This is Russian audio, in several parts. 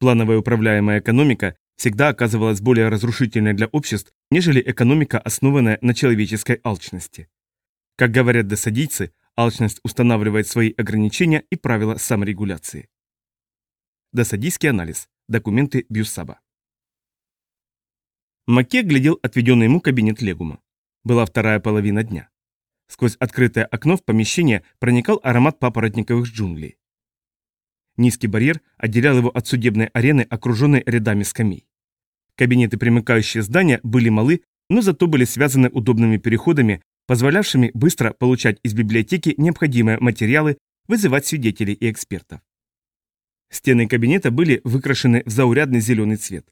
Плановая управляемая экономика всегда оказывалась более разрушительной для обществ, нежели экономика, основанная на человеческой алчности. Как говорят досадийцы, алчность устанавливает свои ограничения и правила саморегуляции. Досадийский анализ. Документы Бьюсаба. Маке глядел отведенный ему кабинет Легума. Была вторая половина дня. Сквозь открытое окно в помещение проникал аромат папоротниковых джунглей. Низкий барьер отделял его от судебной арены, окруженной рядами скамей. Кабинеты, примыкающие здания, были малы, но зато были связаны удобными переходами, позволявшими быстро получать из библиотеки необходимые материалы, вызывать свидетелей и экспертов. Стены кабинета были выкрашены в заурядный зеленый цвет.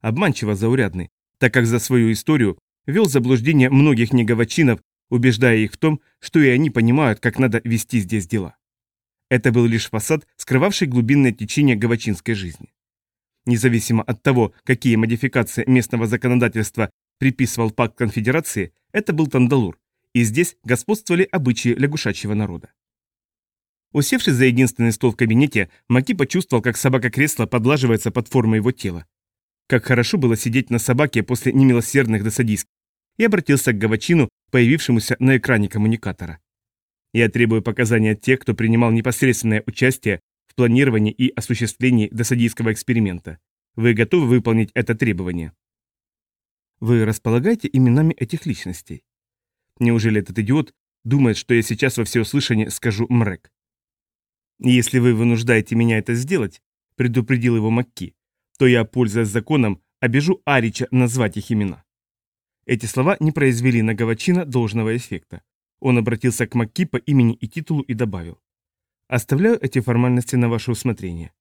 Обманчиво заурядный, так как за свою историю вел заблуждение многих неговочинов, убеждая их в том, что и они понимают, как надо вести здесь дела. Это был лишь фасад, скрывавший глубинное течение гавачинской жизни. Независимо от того, какие модификации местного законодательства приписывал пакт конфедерации, это был Тандалур, и здесь господствовали обычаи лягушачьего народа. Усевшись за единственный стол в кабинете, Маки почувствовал, как собака-кресло подлаживается под формой его тела. Как хорошо было сидеть на собаке после немилосердных досадийских, и обратился к Гавачину, появившемуся на экране коммуникатора. Я требую показания от тех, кто принимал непосредственное участие в планировании и осуществлении досадийского эксперимента. Вы готовы выполнить это требование? Вы располагаете именами этих личностей? Неужели этот идиот думает, что я сейчас во всеуслышание скажу «мрек»? Если вы вынуждаете меня это сделать, предупредил его Макки, то я, пользуясь законом, обижу Арича назвать их имена. Эти слова не произвели на Гавачина должного эффекта. Он обратился к Макки по имени и титулу и добавил. «Оставляю эти формальности на ваше усмотрение.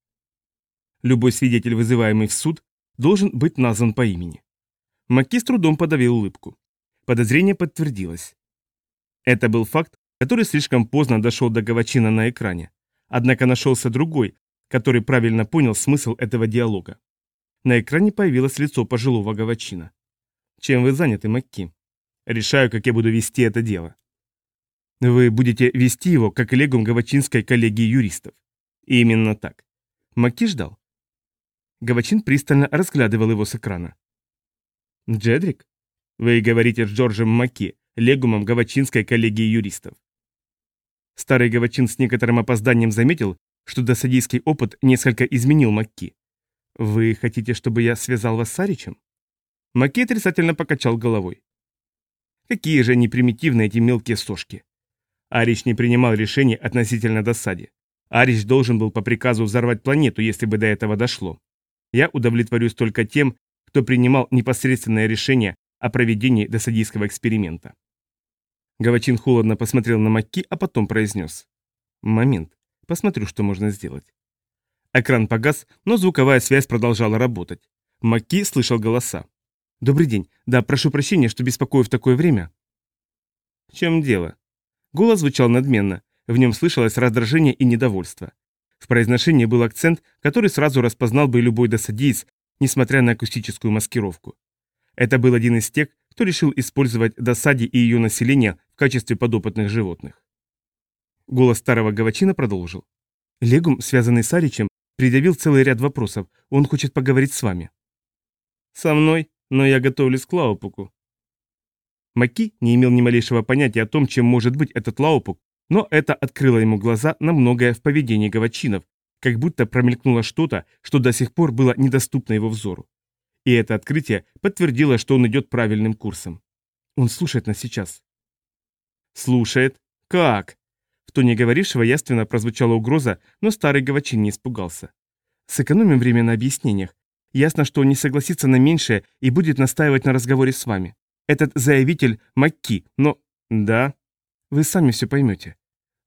Любой свидетель, вызываемый в суд, должен быть назван по имени». Макки с трудом подавил улыбку. Подозрение подтвердилось. Это был факт, который слишком поздно дошел до Гавачина на экране. Однако нашелся другой, который правильно понял смысл этого диалога. На экране появилось лицо пожилого Гавачина. «Чем вы заняты, Макки?» «Решаю, как я буду вести это дело». Вы будете вести его как коллегум Гавачинской коллегии юристов. И именно так. Маки ждал. Гавачин пристально разглядывал его с экрана. Джедрик? Вы говорите с Джорджем Маки, легумом Гавачинской коллегии юристов. Старый Гавачин с некоторым опозданием заметил, что досадийский опыт несколько изменил Макки. «Вы хотите, чтобы я связал вас с Аричем?» Макки отрицательно покачал головой. «Какие же они примитивные эти мелкие сошки. Арич не принимал решений относительно досаде. Арич должен был по приказу взорвать планету, если бы до этого дошло. Я удовлетворюсь только тем, кто принимал непосредственное решение о проведении досадийского эксперимента. Гавачин холодно посмотрел на Макки, а потом произнес. «Момент. Посмотрю, что можно сделать». Экран погас, но звуковая связь продолжала работать. Макки слышал голоса. «Добрый день. Да, прошу прощения, что беспокою в такое время». «В чем дело?» Голос звучал надменно, в нем слышалось раздражение и недовольство. В произношении был акцент, который сразу распознал бы любой досадиец, несмотря на акустическую маскировку. Это был один из тех, кто решил использовать досади и ее население в качестве подопытных животных. Голос старого гавачина продолжил. Легум, связанный с Аричем, предъявил целый ряд вопросов. Он хочет поговорить с вами. Со мной, но я готовлюсь к Лаупуку. Маки не имел ни малейшего понятия о том, чем может быть этот лаупук, но это открыло ему глаза на многое в поведении гавачинов, как будто промелькнуло что-то, что до сих пор было недоступно его взору. И это открытие подтвердило, что он идет правильным курсом. Он слушает нас сейчас. Слушает? Как? В тоне говорившего яственно прозвучала угроза, но старый гавачин не испугался. Сэкономим время на объяснениях. Ясно, что он не согласится на меньшее и будет настаивать на разговоре с вами. Этот заявитель Макки, но... Да, вы сами все поймете.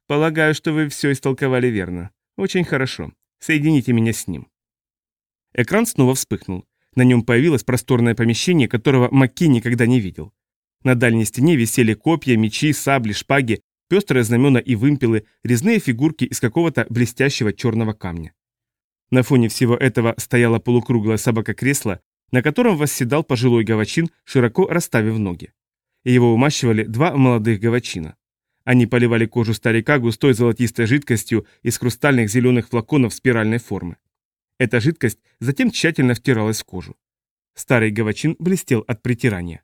Полагаю, что вы все истолковали верно. Очень хорошо. Соедините меня с ним. Экран снова вспыхнул. На нем появилось просторное помещение, которого Макки никогда не видел. На дальней стене висели копья, мечи, сабли, шпаги, пестрые знамена и вымпелы, резные фигурки из какого-то блестящего черного камня. На фоне всего этого стояла полукруглая собака-кресло на котором восседал пожилой гавачин, широко расставив ноги. Его умащивали два молодых гавачина. Они поливали кожу старика густой золотистой жидкостью из хрустальных зеленых флаконов спиральной формы. Эта жидкость затем тщательно втиралась в кожу. Старый гавачин блестел от притирания.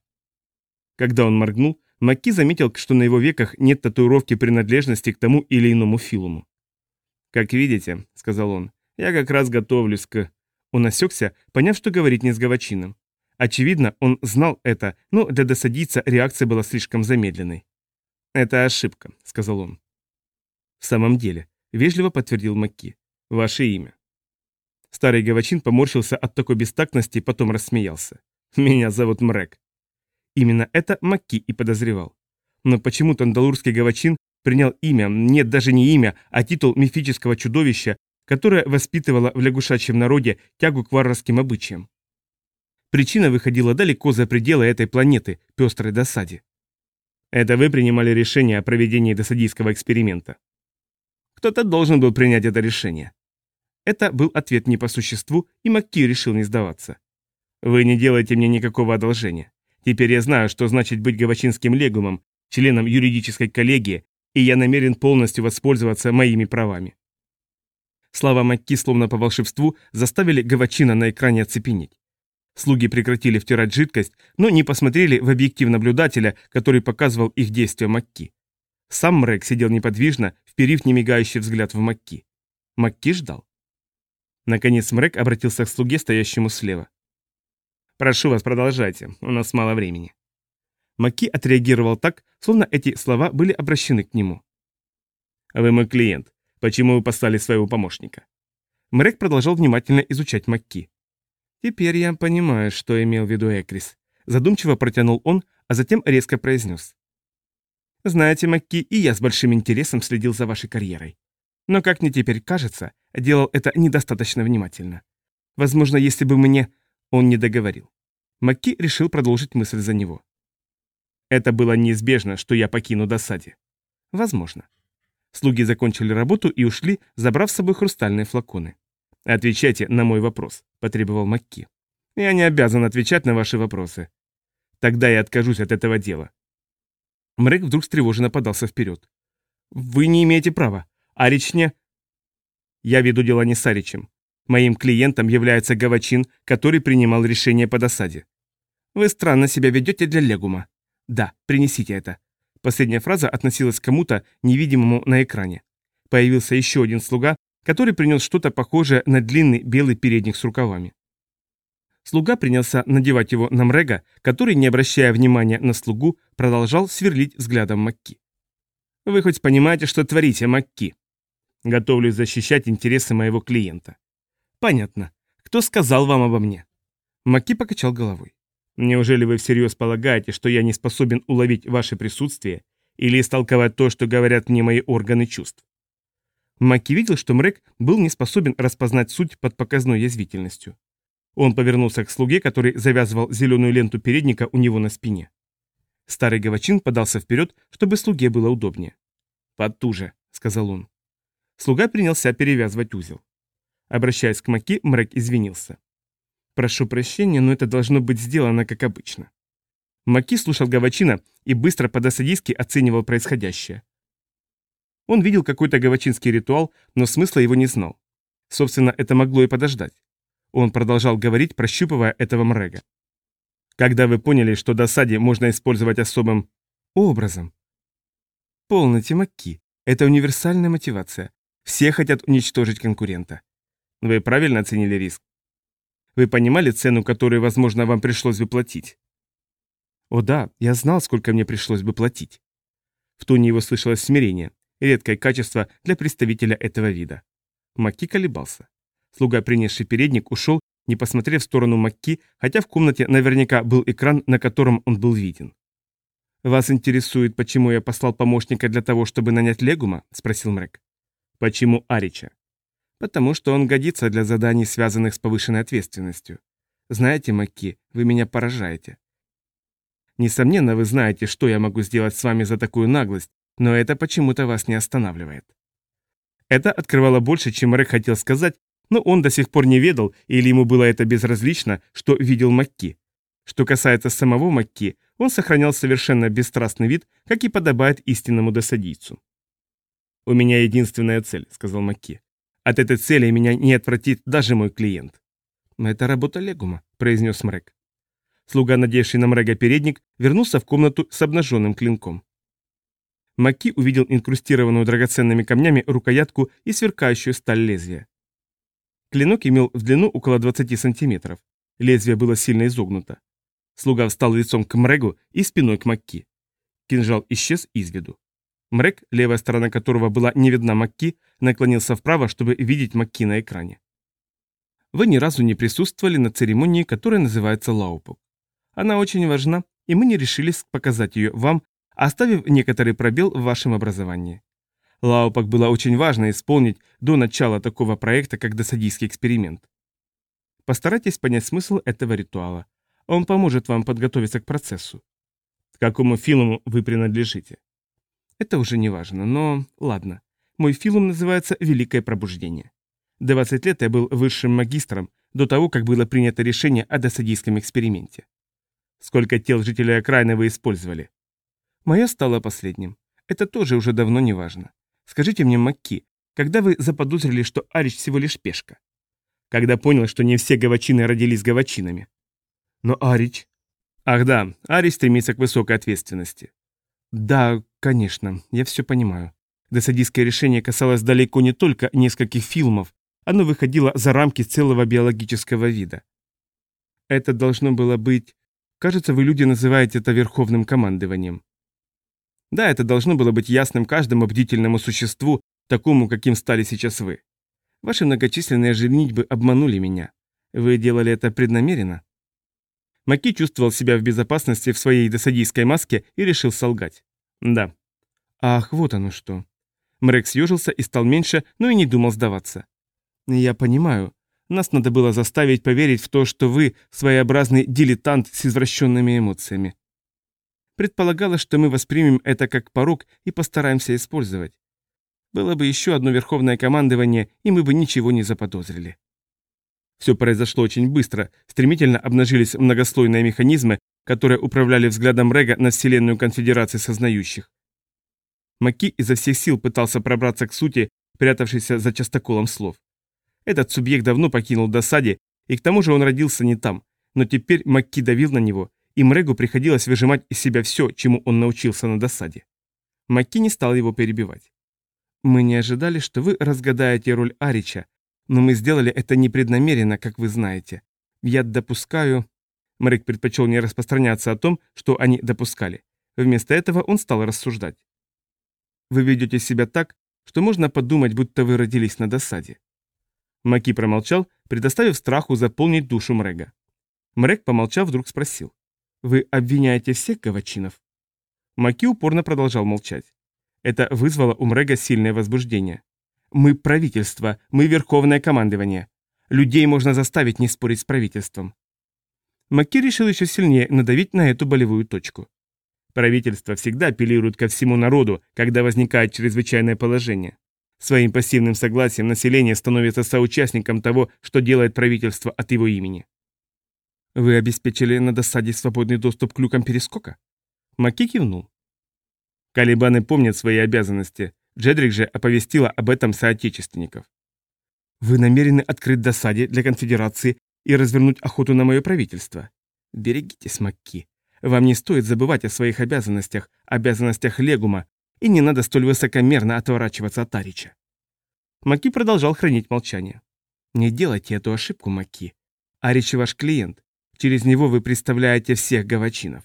Когда он моргнул, Макки заметил, что на его веках нет татуировки принадлежности к тому или иному филуму. «Как видите», — сказал он, — «я как раз готовлюсь к...» Он осекся, поняв, что говорит не с гавачином. Очевидно, он знал это, но для досадийца реакция была слишком замедленной. «Это ошибка», — сказал он. «В самом деле», — вежливо подтвердил Макки. «Ваше имя». Старый гавачин поморщился от такой бестактности, потом рассмеялся. «Меня зовут Мрек». Именно это Макки и подозревал. Но почему-то андалурский гавачин принял имя, нет, даже не имя, а титул мифического чудовища, которое воспитывало в лягушачьем народе тягу к варварским обычаям. Причина выходила далеко за пределы этой планеты, пестрой досаде. Это вы принимали решение о проведении досадийского эксперимента. Кто-то должен был принять это решение. Это был ответ не по существу, и Макки решил не сдаваться. Вы не делаете мне никакого одолжения. Теперь я знаю, что значит быть гавачинским легумом, членом юридической коллегии, и я намерен полностью воспользоваться моими правами. Слова Макки, словно по волшебству, заставили гавачина на экране оцепенеть. Слуги прекратили втирать жидкость, но не посмотрели в объектив наблюдателя, который показывал их действия Макки. Сам Мрек сидел неподвижно, вперив немигающий взгляд в Макки. Макки ждал. Наконец Мрек обратился к слуге, стоящему слева. «Прошу вас, продолжайте, у нас мало времени». Макки отреагировал так, словно эти слова были обращены к нему. «Вы мой клиент. Почему вы послали своего помощника?» Мрек продолжал внимательно изучать Макки. «Теперь я понимаю, что имел в виду Экрис», — задумчиво протянул он, а затем резко произнес. «Знаете, Макки, и я с большим интересом следил за вашей карьерой. Но, как мне теперь кажется, делал это недостаточно внимательно. Возможно, если бы мне...» Он не договорил. Макки решил продолжить мысль за него. «Это было неизбежно, что я покину досаде». «Возможно». Слуги закончили работу и ушли, забрав с собой хрустальные флаконы. «Отвечайте на мой вопрос», — потребовал Макки. «Я не обязан отвечать на ваши вопросы. Тогда я откажусь от этого дела». Мрек вдруг встревоженно подался вперед. «Вы не имеете права. Арич не...» «Я веду дело не с Аричем. Моим клиентом является Гавачин, который принимал решение по досаде. Вы странно себя ведете для Легума. Да, принесите это». Последняя фраза относилась к кому-то, невидимому на экране. Появился еще один слуга, который принес что-то похожее на длинный белый передник с рукавами. Слуга принялся надевать его на Мрега, который, не обращая внимания на слугу, продолжал сверлить взглядом Макки. «Вы хоть понимаете, что творите, Макки?» «Готовлюсь защищать интересы моего клиента». «Понятно. Кто сказал вам обо мне?» Макки покачал головой. «Неужели вы всерьез полагаете, что я не способен уловить ваше присутствие или истолковать то, что говорят мне мои органы чувств? Маки видел, что Мрек был не способен распознать суть под показной язвительностью. Он повернулся к слуге, который завязывал зеленую ленту передника у него на спине. Старый гавачин подался вперед, чтобы слуге было удобнее. «Потуже», — сказал он. Слуга принялся перевязывать узел. Обращаясь к Маки, Мрек извинился. «Прошу прощения, но это должно быть сделано как обычно». Маки слушал Гавачина и быстро по-досадийски оценивал происходящее. Он видел какой-то гавачинский ритуал, но смысла его не знал. Собственно, это могло и подождать. Он продолжал говорить, прощупывая этого мрега. Когда вы поняли, что досаде можно использовать особым образом? Полноте Макки. Это универсальная мотивация. Все хотят уничтожить конкурента. Вы правильно оценили риск? Вы понимали цену, которую, возможно, вам пришлось бы платить? О да, я знал, сколько мне пришлось бы платить. В тоне его слышалось смирение редкое качество для представителя этого вида. Макки колебался. Слуга, принесший передник, ушел, не посмотрев в сторону Макки, хотя в комнате наверняка был экран, на котором он был виден. «Вас интересует, почему я послал помощника для того, чтобы нанять Легума?» – спросил Мрек. «Почему Арича?» «Потому что он годится для заданий, связанных с повышенной ответственностью. Знаете, Макки, вы меня поражаете. Несомненно, вы знаете, что я могу сделать с вами за такую наглость, но это почему-то вас не останавливает. Это открывало больше, чем Рэк хотел сказать, но он до сих пор не ведал, или ему было это безразлично, что видел Макки. Что касается самого Макки, он сохранял совершенно бесстрастный вид, как и подобает истинному досадийцу. «У меня единственная цель», — сказал Макки. От этой цели меня не отвратит даже мой клиент. «Это работа Легума», — произнес Мрек. Слуга, надевший на Мрега передник, вернулся в комнату с обнаженным клинком. Маки увидел инкрустированную драгоценными камнями рукоятку и сверкающую сталь лезвия. Клинок имел в длину около 20 сантиметров. Лезвие было сильно изогнуто. Слуга встал лицом к Мрегу и спиной к Макки. Кинжал исчез из виду. Мрег, левая сторона которого была не видна Макки, наклонился вправо, чтобы видеть Макки на экране. Вы ни разу не присутствовали на церемонии, которая называется Лаупок. Она очень важна, и мы не решились показать ее вам, оставив некоторый пробел в вашем образовании. Лаупак было очень важно исполнить до начала такого проекта, как досадийский эксперимент. Постарайтесь понять смысл этого ритуала. Он поможет вам подготовиться к процессу. К какому филуму вы принадлежите? Это уже не важно, но ладно. Мой филум называется «Великое пробуждение». 20 лет я был высшим магистром до того, как было принято решение о досадийском эксперименте. Сколько тел жителей окраины вы использовали? Мое стало последним. Это тоже уже давно не важно. Скажите мне, Макки, когда вы заподозрили, что Арич всего лишь пешка? Когда понял, что не все гавачины родились гавачинами. Но Арич... Ах да, Арич стремится к высокой ответственности. Да, конечно, я все понимаю. Досадийское решение касалось далеко не только нескольких фильмов, оно выходило за рамки целого биологического вида. Это должно было быть Кажется, вы люди называете это верховным командованием. Да, это должно было быть ясным каждому бдительному существу, такому, каким стали сейчас вы. Ваши многочисленные женитьбы обманули меня. Вы делали это преднамеренно? Маки чувствовал себя в безопасности в своей досадийской маске и решил солгать. Да. Ах, вот оно что. Мрек съежился и стал меньше, но и не думал сдаваться. Я понимаю. Нас надо было заставить поверить в то, что вы своеобразный дилетант с извращенными эмоциями. Предполагалось, что мы воспримем это как порог и постараемся использовать. Было бы еще одно верховное командование, и мы бы ничего не заподозрили. Все произошло очень быстро, стремительно обнажились многослойные механизмы, которые управляли взглядом Рега на Вселенную Конфедерации Сознающих. Маки изо всех сил пытался пробраться к сути, прятавшейся за частоколом слов. Этот субъект давно покинул досаде, и к тому же он родился не там, но теперь Макки давил на него, и Мрегу приходилось выжимать из себя все, чему он научился на досаде. Макки не стал его перебивать. «Мы не ожидали, что вы разгадаете роль Арича, но мы сделали это непреднамеренно, как вы знаете. Я допускаю...» Мрек предпочел не распространяться о том, что они допускали. Вместо этого он стал рассуждать. «Вы ведете себя так, что можно подумать, будто вы родились на досаде. Маки промолчал, предоставив страху заполнить душу Мрега. Мрег, помолчав, вдруг спросил. «Вы обвиняете всех гавачинов?» Маки упорно продолжал молчать. Это вызвало у Мрега сильное возбуждение. «Мы правительство, мы верховное командование. Людей можно заставить не спорить с правительством». Маки решил еще сильнее надавить на эту болевую точку. Правительство всегда апеллирует ко всему народу, когда возникает чрезвычайное положение. Своим пассивным согласием население становится соучастником того, что делает правительство от его имени. Вы обеспечили на досаде свободный доступ к люкам перескока? Маки кивнул. Калибаны помнят свои обязанности. Джедрик же оповестила об этом соотечественников. Вы намерены открыть досаде для конфедерации и развернуть охоту на мое правительство? Берегитесь, Макки. Вам не стоит забывать о своих обязанностях, обязанностях Легума, и не надо столь высокомерно отворачиваться от Арича. Маки продолжал хранить молчание. «Не делайте эту ошибку, Маки. Арич ваш клиент. Через него вы представляете всех гавачинов».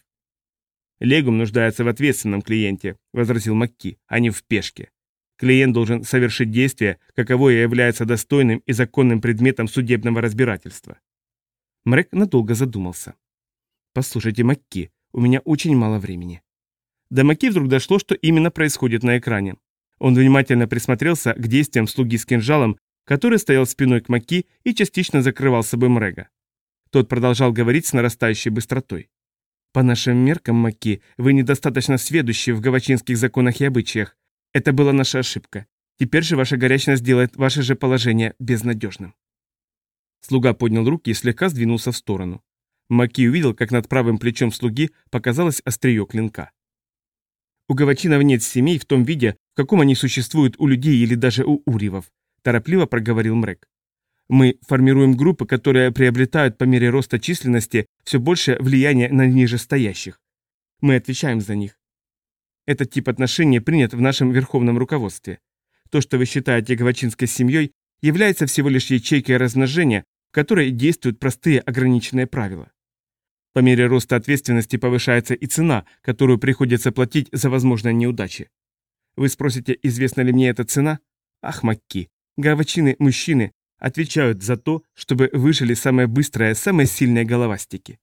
«Легум нуждается в ответственном клиенте», — возразил Макки, — «а не в пешке. Клиент должен совершить действие, каковое является достойным и законным предметом судебного разбирательства». Мрек надолго задумался. «Послушайте, Макки, у меня очень мало времени. До Маки вдруг дошло, что именно происходит на экране. Он внимательно присмотрелся к действиям слуги с кинжалом, который стоял спиной к Маки и частично закрывал собой Мрега. Тот продолжал говорить с нарастающей быстротой. «По нашим меркам, Маки, вы недостаточно сведущи в гавачинских законах и обычаях. Это была наша ошибка. Теперь же ваша горячность делает ваше же положение безнадежным». Слуга поднял руки и слегка сдвинулся в сторону. Маки увидел, как над правым плечом слуги показалось острие клинка. У гавачинов нет семей в том виде, в каком они существуют у людей или даже у уривов. торопливо проговорил Мрек. Мы формируем группы, которые приобретают по мере роста численности все большее влияние на нижестоящих. Мы отвечаем за них. Этот тип отношений принят в нашем верховном руководстве. То, что вы считаете гавачинской семьей, является всего лишь ячейкой размножения, в которой действуют простые ограниченные правила. По мере роста ответственности повышается и цена, которую приходится платить за возможные неудачи. Вы спросите, известна ли мне эта цена? Ах, Макки, гавачины-мужчины отвечают за то, чтобы выжили самые быстрые, самые сильные головастики.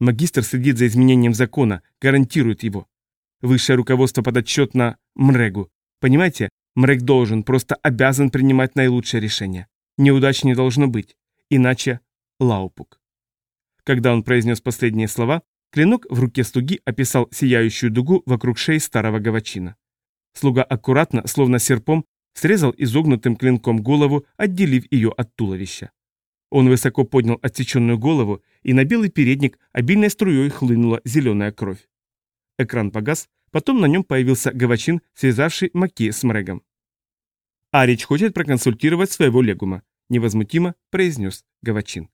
Магистр следит за изменением закона, гарантирует его. Высшее руководство подотчетно Мрегу. Понимаете, Мрег должен, просто обязан принимать наилучшее решение. Неудач не должно быть, иначе Лаупук. Когда он произнес последние слова, клинок в руке слуги описал сияющую дугу вокруг шеи старого гавачина. Слуга аккуратно, словно серпом, срезал изогнутым клинком голову, отделив ее от туловища. Он высоко поднял отсеченную голову, и на белый передник обильной струей хлынула зеленая кровь. Экран погас, потом на нем появился гавачин, связавший Маки с Мрегом. «Арич хочет проконсультировать своего легума», — невозмутимо произнес гавачин.